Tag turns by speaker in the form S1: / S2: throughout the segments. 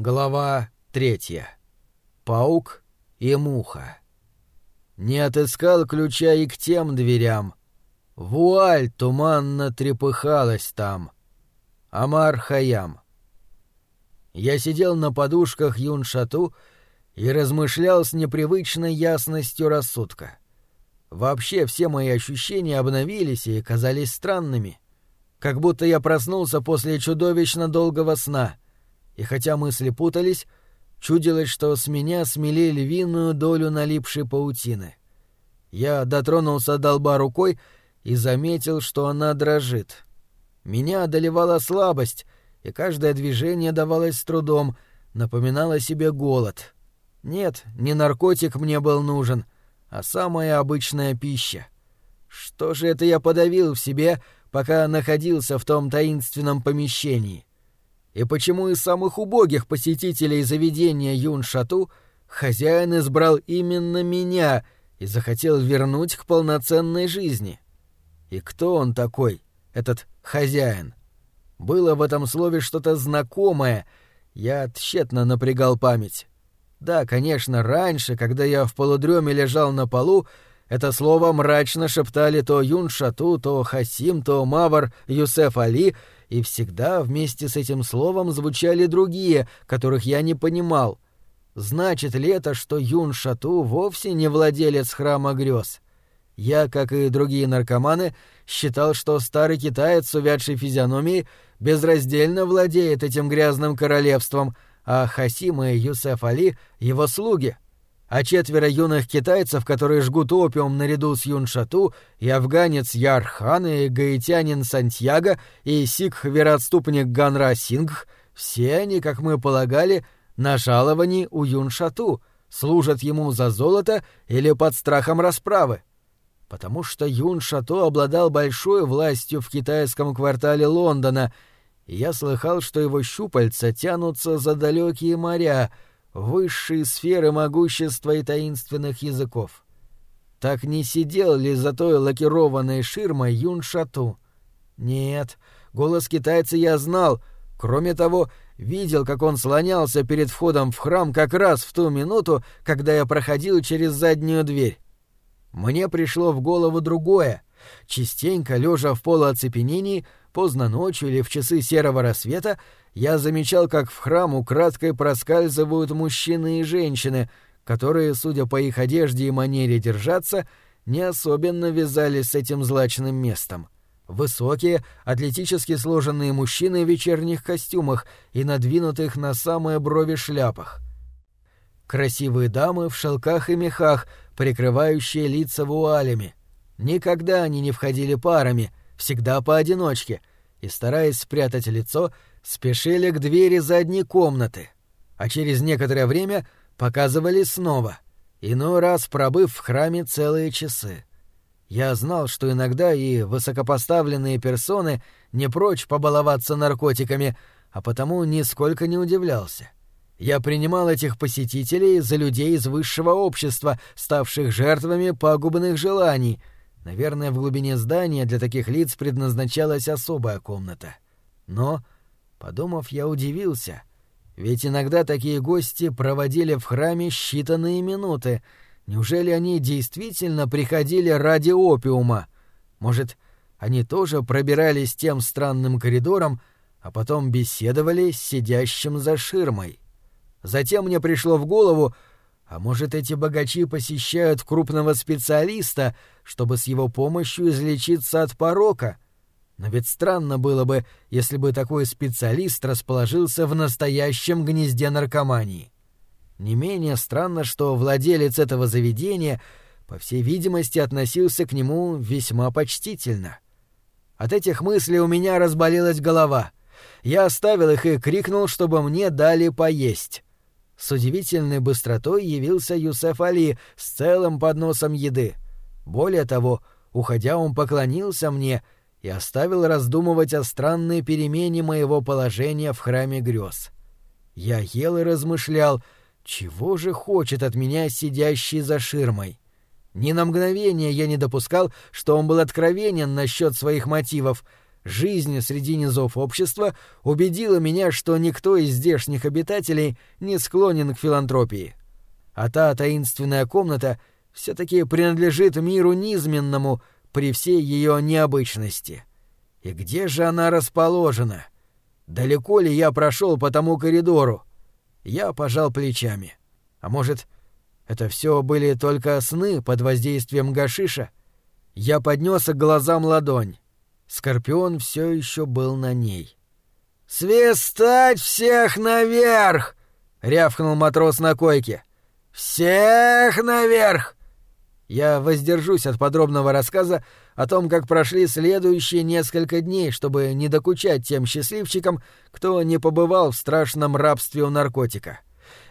S1: Глава третья. Паук и муха. Не отыскал ключа и к тем дверям. Вуаль туманно трепыхалась там. Амар Хаям. Я сидел на подушках Юншату и размышлял с непривычной ясностью рассудка. Вообще все мои ощущения обновились и казались странными. Как будто я проснулся после чудовищно долгого сна — и хотя мысли путались, чудилось, что с меня смели львиную долю налипшей паутины. Я дотронулся до лба рукой и заметил, что она дрожит. Меня одолевала слабость, и каждое движение давалось с трудом, напоминало себе голод. Нет, не наркотик мне был нужен, а самая обычная пища. Что же это я подавил в себе, пока находился в том таинственном помещении? И почему из самых убогих посетителей заведения Юншату хозяин избрал именно меня и захотел вернуть к полноценной жизни? И кто он такой, этот хозяин? Было в этом слове что-то знакомое, я тщетно напрягал память. Да, конечно, раньше, когда я в полудреме лежал на полу, это слово мрачно шептали то Юншату, то Хасим, то Мавар, Юсеф Али — и всегда вместе с этим словом звучали другие, которых я не понимал. Значит ли это, что Юн Шату вовсе не владелец храма грез? Я, как и другие наркоманы, считал, что старый китаец с увядшей физиономией безраздельно владеет этим грязным королевством, а Хасим и Юсеф Али — его слуги — а четверо юных китайцев, которые жгут опиум наряду с Юншату, и афганец Ярхан, и гаитянин Сантьяго, и сикх-вероотступник Ганра Сингх, все они, как мы полагали, на жаловании у Юншату, служат ему за золото или под страхом расправы. Потому что Юншату обладал большой властью в китайском квартале Лондона, и я слыхал, что его щупальца тянутся за далекие моря — высшие сферы могущества и таинственных языков. Так не сидел ли за той лакированной ширмой Юн Шату? Нет, голос китайца я знал. Кроме того, видел, как он слонялся перед входом в храм как раз в ту минуту, когда я проходил через заднюю дверь. Мне пришло в голову другое. Частенько, лежа в полуоцепенении, поздно ночью или в часы серого рассвета, я замечал, как в храм украдкой проскальзывают мужчины и женщины, которые, судя по их одежде и манере держаться, не особенно вязались с этим злачным местом. Высокие, атлетически сложенные мужчины в вечерних костюмах и надвинутых на самые брови шляпах. Красивые дамы в шелках и мехах, прикрывающие лица вуалями. Никогда они не входили парами, всегда поодиночке, и, стараясь спрятать лицо, спешили к двери задней комнаты, а через некоторое время показывали снова, иной раз пробыв в храме целые часы. Я знал, что иногда и высокопоставленные персоны не прочь побаловаться наркотиками, а потому нисколько не удивлялся. Я принимал этих посетителей за людей из высшего общества, ставших жертвами пагубных желаний. Наверное, в глубине здания для таких лиц предназначалась особая комната. Но Подумав, я удивился. Ведь иногда такие гости проводили в храме считанные минуты. Неужели они действительно приходили ради опиума? Может, они тоже пробирались тем странным коридором, а потом беседовали с сидящим за ширмой? Затем мне пришло в голову, а может, эти богачи посещают крупного специалиста, чтобы с его помощью излечиться от порока — но ведь странно было бы, если бы такой специалист расположился в настоящем гнезде наркомании. Не менее странно, что владелец этого заведения, по всей видимости, относился к нему весьма почтительно. От этих мыслей у меня разболелась голова. Я оставил их и крикнул, чтобы мне дали поесть. С удивительной быстротой явился Юсеф Али с целым подносом еды. Более того, уходя, он поклонился мне — и оставил раздумывать о странной перемене моего положения в храме грез. Я ел и размышлял, чего же хочет от меня сидящий за ширмой. Ни на мгновение я не допускал, что он был откровенен насчет своих мотивов, жизнь среди низов общества убедила меня, что никто из здешних обитателей не склонен к филантропии. А та таинственная комната все-таки принадлежит миру низменному при всей ее необычности. И где же она расположена? Далеко ли я прошел по тому коридору? Я пожал плечами. А может, это все были только сны под воздействием гашиша? Я поднес к глазам ладонь. Скорпион все еще был на ней. «Свистать всех наверх!» — рявкнул матрос на койке. «Всех наверх!» Я воздержусь от подробного рассказа о том, как прошли следующие несколько дней, чтобы не докучать тем счастливчикам, кто не побывал в страшном рабстве у наркотика.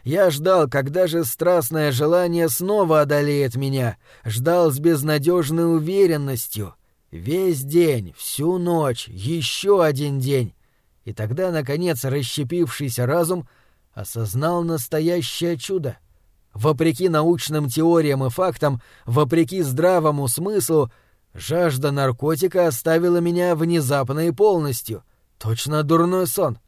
S1: Я ждал, когда же страстное желание снова одолеет меня, ждал с безнадежной уверенностью. Весь день, всю ночь, еще один день. И тогда, наконец, расщепившийся разум осознал настоящее чудо — Вопреки научным теориям и фактам, вопреки здравому смыслу, жажда наркотика оставила меня внезапно и полностью. Точно дурной сон.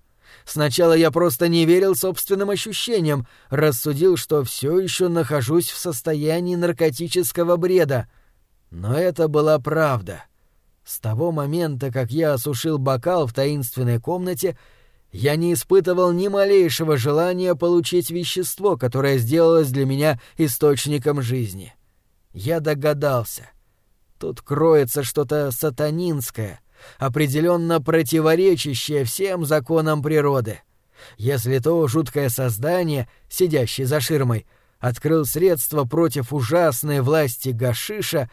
S1: Сначала я просто не верил собственным ощущениям, рассудил, что все еще нахожусь в состоянии наркотического бреда. Но это была правда. С того момента, как я осушил бокал в таинственной комнате, я не испытывал ни малейшего желания получить вещество, которое сделалось для меня источником жизни. Я догадался. Тут кроется что-то сатанинское, определенно противоречащее всем законам природы. Если то жуткое создание, сидящее за ширмой, открыл средства против ужасной власти Гашиша,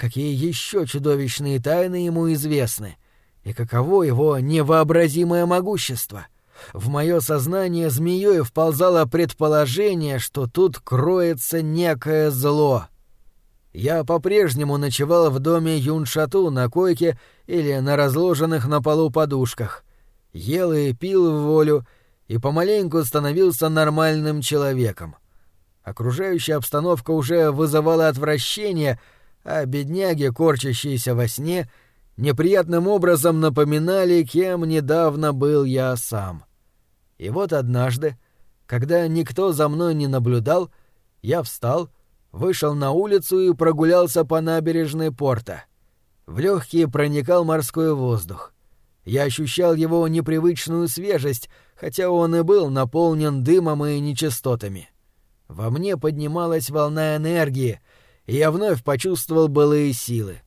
S1: какие еще чудовищные тайны ему известны — и каково его невообразимое могущество. В мое сознание змеей вползало предположение, что тут кроется некое зло. Я по-прежнему ночевал в доме Юншату на койке или на разложенных на полу подушках. Ел и пил в волю и помаленьку становился нормальным человеком. Окружающая обстановка уже вызывала отвращение, а бедняги, корчащиеся во сне, — неприятным образом напоминали, кем недавно был я сам. И вот однажды, когда никто за мной не наблюдал, я встал, вышел на улицу и прогулялся по набережной порта. В легкие проникал морской воздух. Я ощущал его непривычную свежесть, хотя он и был наполнен дымом и нечистотами. Во мне поднималась волна энергии, и я вновь почувствовал былые силы.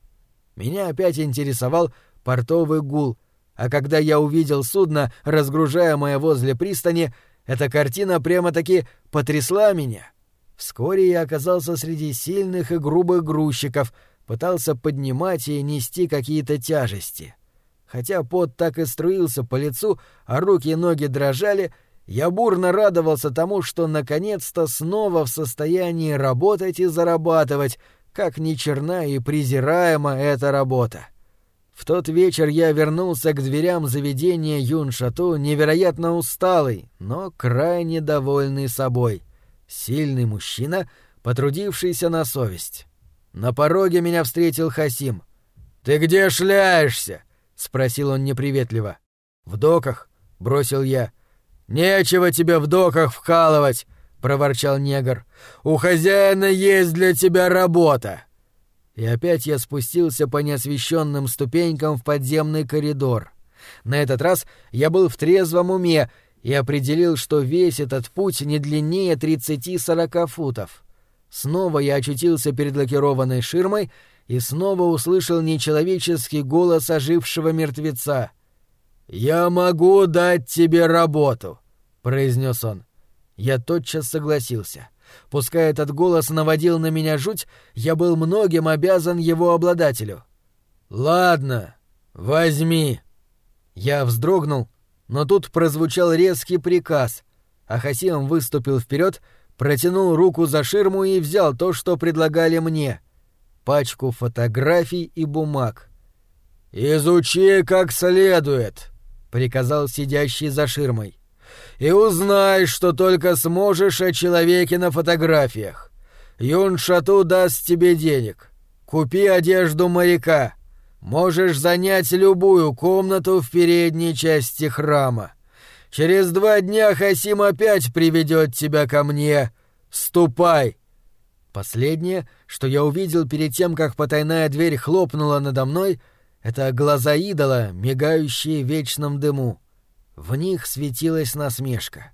S1: Меня опять интересовал портовый гул, а когда я увидел судно, разгружаемое возле пристани, эта картина прямо-таки потрясла меня. Вскоре я оказался среди сильных и грубых грузчиков, пытался поднимать и нести какие-то тяжести. Хотя пот так и струился по лицу, а руки и ноги дрожали, я бурно радовался тому, что наконец-то снова в состоянии работать и зарабатывать, как ни черна и презираема эта работа. В тот вечер я вернулся к дверям заведения Юншату невероятно усталый, но крайне довольный собой. Сильный мужчина, потрудившийся на совесть. На пороге меня встретил Хасим. «Ты где шляешься?» — спросил он неприветливо. «В доках», — бросил я. «Нечего тебе в доках вкалывать проворчал негр. «У хозяина есть для тебя работа!» И опять я спустился по неосвещенным ступенькам в подземный коридор. На этот раз я был в трезвом уме и определил, что весь этот путь не длиннее 30-40 футов. Снова я очутился перед лакированной ширмой и снова услышал нечеловеческий голос ожившего мертвеца. «Я могу дать тебе работу», — произнес он. Я тотчас согласился. Пускай этот голос наводил на меня жуть, я был многим обязан его обладателю. «Ладно, возьми». Я вздрогнул, но тут прозвучал резкий приказ, а выступил вперед, протянул руку за ширму и взял то, что предлагали мне — пачку фотографий и бумаг. «Изучи как следует», — приказал сидящий за ширмой и узнай, что только сможешь о человеке на фотографиях. Юн Шату даст тебе денег. Купи одежду моряка. Можешь занять любую комнату в передней части храма. Через два дня Хасим опять приведет тебя ко мне. Ступай!» Последнее, что я увидел перед тем, как потайная дверь хлопнула надо мной, это глаза идола, мигающие в вечном дыму. В них светилась насмешка.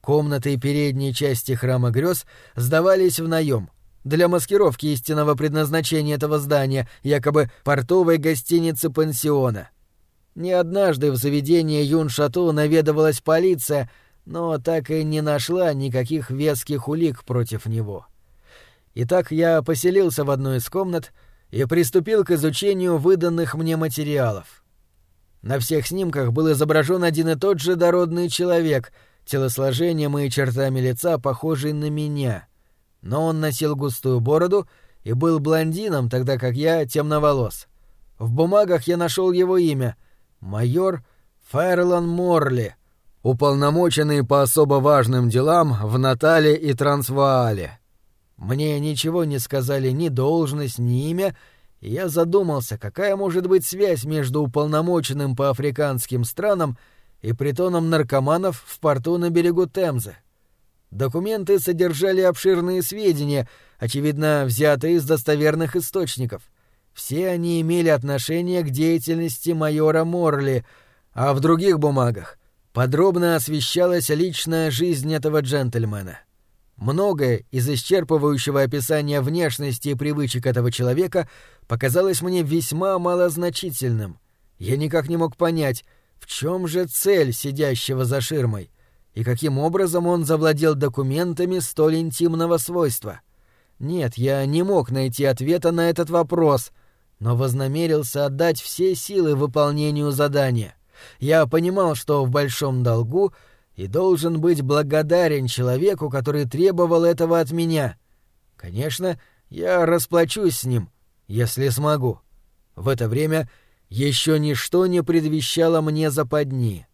S1: Комнаты передней части храма грез сдавались в наем для маскировки истинного предназначения этого здания, якобы портовой гостиницы пансиона. Не однажды в заведение Юн-Шато наведывалась полиция, но так и не нашла никаких веских улик против него. Итак, я поселился в одной из комнат и приступил к изучению выданных мне материалов. На всех снимках был изображен один и тот же дородный человек, телосложением и чертами лица похожий на меня. Но он носил густую бороду и был блондином, тогда как я темноволос. В бумагах я нашел его имя — майор Файрлан Морли, уполномоченный по особо важным делам в Натале и Трансваале. Мне ничего не сказали ни должность, ни имя, и я задумался, какая может быть связь между уполномоченным по африканским странам и притоном наркоманов в порту на берегу Темзы. Документы содержали обширные сведения, очевидно, взятые из достоверных источников. Все они имели отношение к деятельности майора Морли, а в других бумагах подробно освещалась личная жизнь этого джентльмена. Многое из исчерпывающего описания внешности и привычек этого человека показалось мне весьма малозначительным. Я никак не мог понять, в чем же цель сидящего за ширмой, и каким образом он завладел документами столь интимного свойства. Нет, я не мог найти ответа на этот вопрос, но вознамерился отдать все силы выполнению задания. Я понимал, что в большом долгу — и должен быть благодарен человеку, который требовал этого от меня. Конечно, я расплачусь с ним, если смогу. В это время еще ничто не предвещало мне западни.